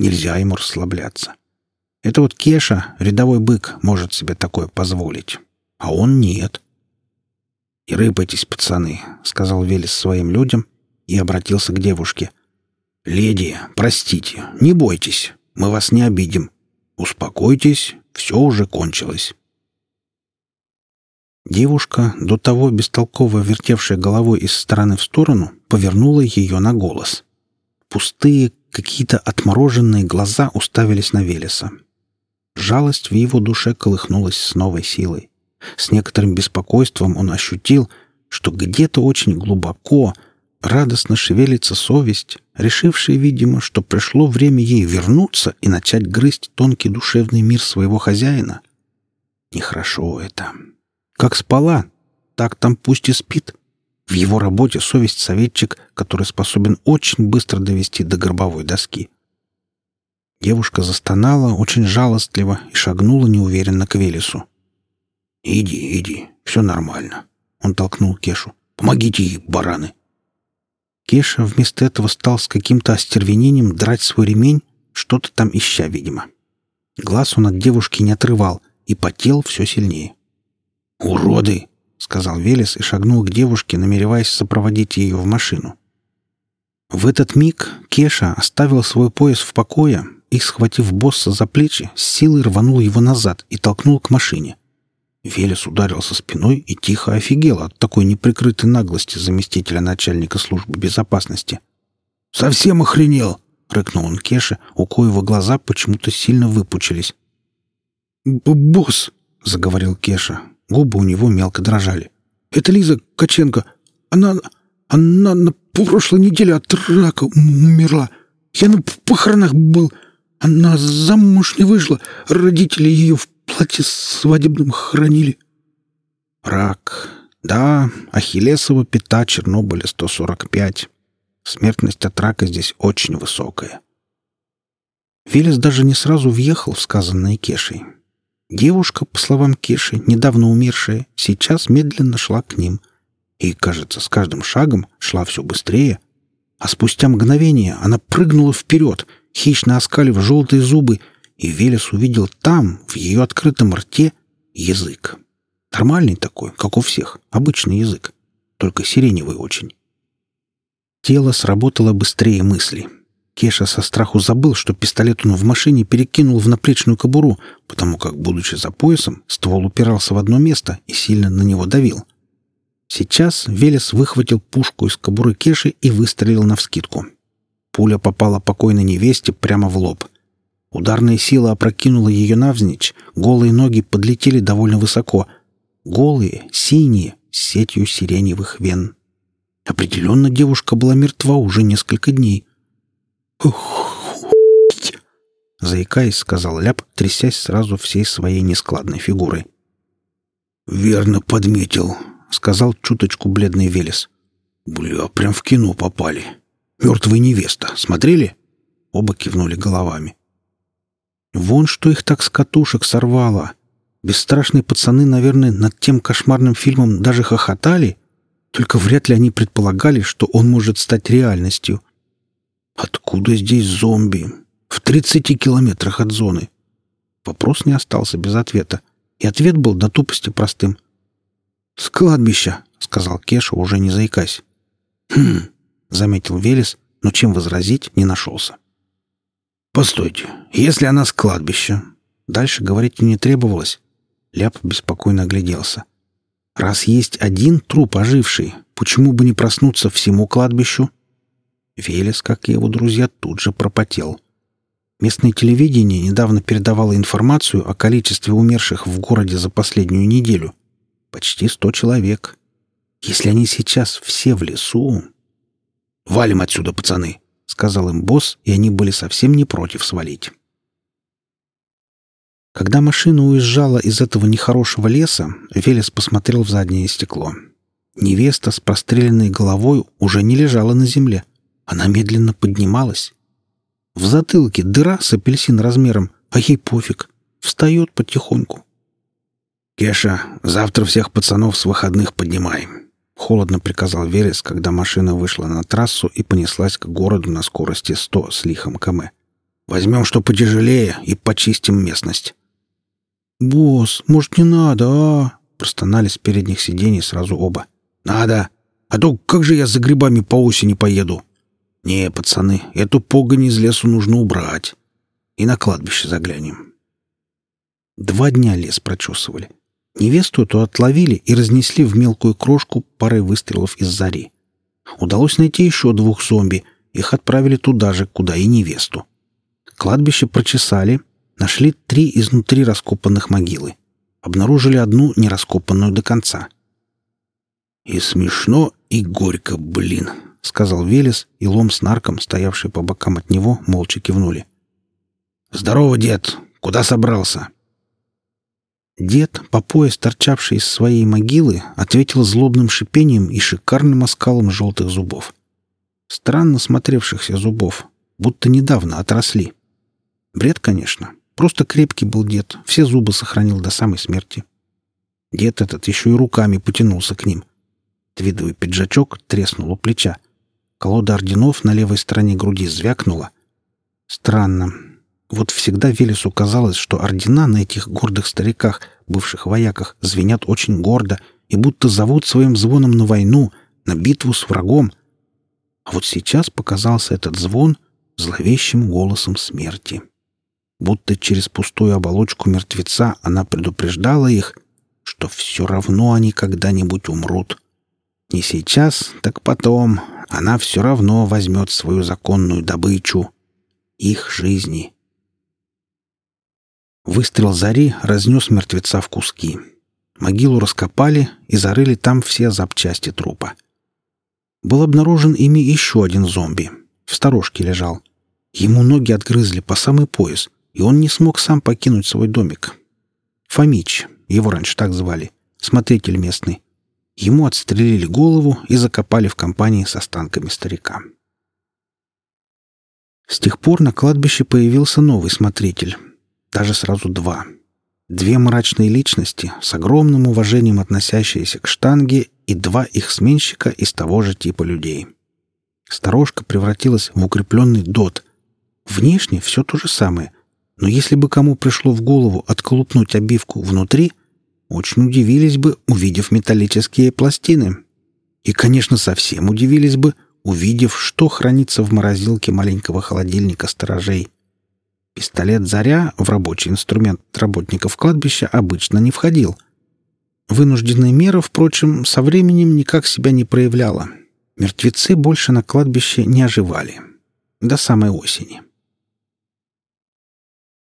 Нельзя ему расслабляться. Это вот Кеша, рядовой бык, может себе такое позволить. А он нет. «И рыпайтесь, пацаны», — сказал Велес своим людям и обратился к девушке. «Леди, простите, не бойтесь, мы вас не обидим. Успокойтесь, все уже кончилось». Девушка, до того бестолково вертевшая головой из стороны в сторону, повернула ее на голос. Пустые, какие-то отмороженные глаза уставились на Велеса. Жалость в его душе колыхнулась с новой силой. С некоторым беспокойством он ощутил, что где-то очень глубоко, радостно шевелится совесть, решившая, видимо, что пришло время ей вернуться и начать грызть тонкий душевный мир своего хозяина. Нехорошо это. Как спала, так там пусть и спит. В его работе совесть советчик, который способен очень быстро довести до гробовой доски. Девушка застонала очень жалостливо и шагнула неуверенно к Велесу. «Иди, иди, все нормально», — он толкнул Кешу. «Помогите ей, бараны!» Кеша вместо этого стал с каким-то остервенением драть свой ремень, что-то там ища, видимо. Глаз он от девушки не отрывал и потел все сильнее. «Уроды!» — сказал Велес и шагнул к девушке, намереваясь сопроводить ее в машину. В этот миг Кеша оставил свой пояс в покое и, схватив босса за плечи, с силой рванул его назад и толкнул к машине. Велес ударился спиной и тихо офигел от такой неприкрытой наглости заместителя начальника службы безопасности. «Совсем охренел!» — рыкнул он Кеше, у коего глаза почему-то сильно выпучились. «Босс!» — заговорил Кеша, Губы у него мелко дрожали. «Это Лиза Каченко. Она... она на прошлой неделе от рака умерла. Я на похоронах был. Она замуж не вышла. Родители ее в платье свадебном хранили». «Рак. Да, Ахиллесова пята Чернобыля 145. Смертность от рака здесь очень высокая». Велес даже не сразу въехал в сказанное Кешей. Девушка, по словам Киши, недавно умершая, сейчас медленно шла к ним. И, кажется, с каждым шагом шла все быстрее. А спустя мгновение она прыгнула вперед, хищно оскалив желтые зубы, и Велес увидел там, в ее открытом рте, язык. Нормальный такой, как у всех, обычный язык, только сиреневый очень. Тело сработало быстрее мысли — Кеша со страху забыл, что пистолет он в машине перекинул в наплечную кобуру, потому как, будучи за поясом, ствол упирался в одно место и сильно на него давил. Сейчас Велес выхватил пушку из кобуры Кеши и выстрелил навскидку. Пуля попала покойной невесте прямо в лоб. Ударная сила опрокинула ее навзничь, голые ноги подлетели довольно высоко. Голые, синие, с сетью сиреневых вен. Определенно девушка была мертва уже несколько дней — Заикаясь, сказал Ляп, трясясь сразу всей своей нескладной фигурой. «Верно подметил», — сказал чуточку бледный Велес. «Бля, прям в кино попали. Мертвая невеста. Смотрели?» Оба кивнули головами. «Вон что их так с катушек сорвало. Бесстрашные пацаны, наверное, над тем кошмарным фильмом даже хохотали, только вряд ли они предполагали, что он может стать реальностью. Откуда здесь зомби? В 30 километрах от зоны. Вопрос не остался без ответа, и ответ был до тупости простым. «С кладбища», — сказал Кеша, уже не заикаясь. «Хм», — заметил Велес, но чем возразить не нашелся. «Постойте, если она с кладбища...» Дальше говорить не требовалось. Ляп беспокойно огляделся. «Раз есть один труп оживший, почему бы не проснуться всему кладбищу?» Велес, как и его друзья, тут же пропотел. Местное телевидение недавно передавало информацию о количестве умерших в городе за последнюю неделю. Почти сто человек. Если они сейчас все в лесу... «Валим отсюда, пацаны!» — сказал им босс, и они были совсем не против свалить. Когда машина уезжала из этого нехорошего леса, Велес посмотрел в заднее стекло. Невеста с простреленной головой уже не лежала на земле. Она медленно поднималась. В затылке дыра с апельсин размером, а ей пофиг. Встает потихоньку. «Кеша, завтра всех пацанов с выходных поднимаем», — холодно приказал Верес, когда машина вышла на трассу и понеслась к городу на скорости 100 с лихом км. «Возьмем что потяжелее и почистим местность». «Босс, может, не надо, а?» — простонали с передних сидений сразу оба. «Надо! А то как же я за грибами по осени поеду?» «Не, пацаны, эту погонь из лесу нужно убрать. И на кладбище заглянем». Два дня лес прочесывали. Невесту эту отловили и разнесли в мелкую крошку парой выстрелов из зари. Удалось найти еще двух зомби. Их отправили туда же, куда и невесту. Кладбище прочесали, нашли три изнутри раскопанных могилы. Обнаружили одну нераскопанную до конца. «И смешно, и горько, блин», — сказал Велес, и лом с нарком, стоявший по бокам от него, молча кивнули. «Здорово, дед! Куда собрался?» Дед, по пояс торчавший из своей могилы, ответил злобным шипением и шикарным оскалом желтых зубов. Странно смотревшихся зубов, будто недавно отросли. Бред, конечно. Просто крепкий был дед, все зубы сохранил до самой смерти. Дед этот еще и руками потянулся к ним. Твидовый пиджачок треснул у плеча. Колода орденов на левой стороне груди звякнула. Странно. Вот всегда Велесу казалось, что ордена на этих гордых стариках, бывших вояках, звенят очень гордо и будто зовут своим звоном на войну, на битву с врагом. А вот сейчас показался этот звон зловещим голосом смерти будто через пустую оболочку мертвеца она предупреждала их, что все равно они когда-нибудь умрут. Не сейчас, так потом она все равно возьмет свою законную добычу — их жизни. Выстрел зари разнес мертвеца в куски. Могилу раскопали и зарыли там все запчасти трупа. Был обнаружен ими еще один зомби. В сторожке лежал. Ему ноги отгрызли по самый пояс — и он не смог сам покинуть свой домик. Фомич, его раньше так звали, смотритель местный. Ему отстрелили голову и закопали в компании с останками старика. С тех пор на кладбище появился новый смотритель. Даже сразу два. Две мрачные личности, с огромным уважением относящиеся к штанге, и два их сменщика из того же типа людей. Сторожка превратилась в укрепленный дот. Внешне все то же самое, но если бы кому пришло в голову отколупнуть обивку внутри, очень удивились бы, увидев металлические пластины. И, конечно, совсем удивились бы, увидев, что хранится в морозилке маленького холодильника сторожей. Пистолет «Заря» в рабочий инструмент работников кладбища обычно не входил. Вынужденная мера, впрочем, со временем никак себя не проявляла. Мертвецы больше на кладбище не оживали. До самой осени.